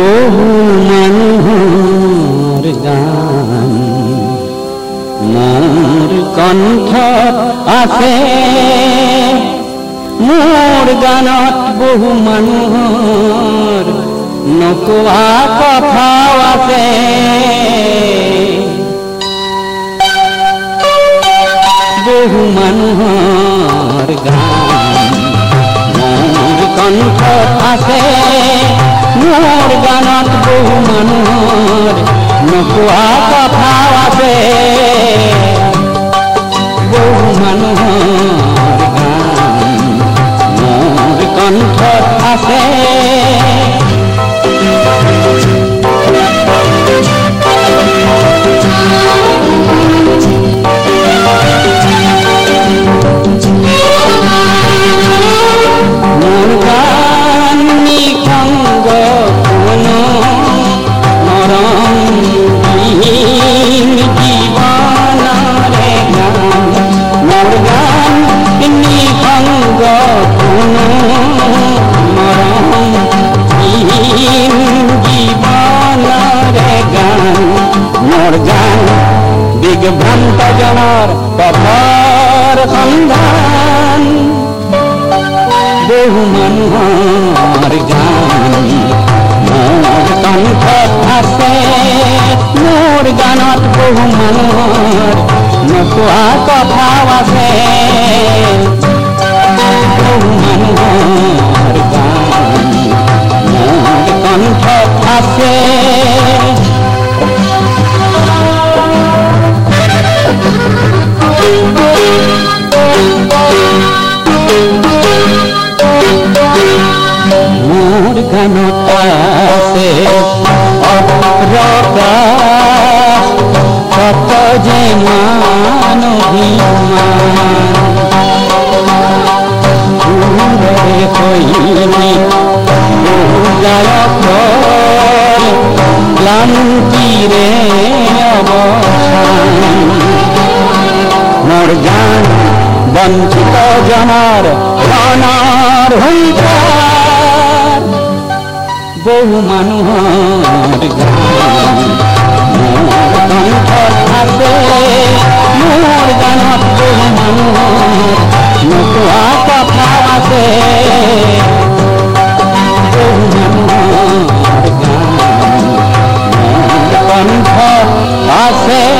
বহু মানুহৰ গান। মোৰ কণ্ঠত আছে মোৰ গানত বহু মানুহৰ নকোৱা কথা আছে। বহু মানুহৰ গান। মোৰ কণ্ঠত আছে कुहा का भाव से মোৰ গান দিগভ্ৰান্তজনৰ পথৰ সন্ধান বহু মানুহৰ গান মোৰ কণ্ঠত আছে মোৰ গানত বহু মানুহৰ নোকোৱা কথাও আছে মোৰ গানত আছে অপ্ৰকাশ কত যে মান। মোৰ গান বঞ্চিত জনৰ প্ৰাণৰ বহু মানুহৰ থাকে মোৰ গানত বহু মানুহৰ নোকোৱা কথা আছে বহু মানুহৰ গান কণ্ঠ আছে